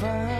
find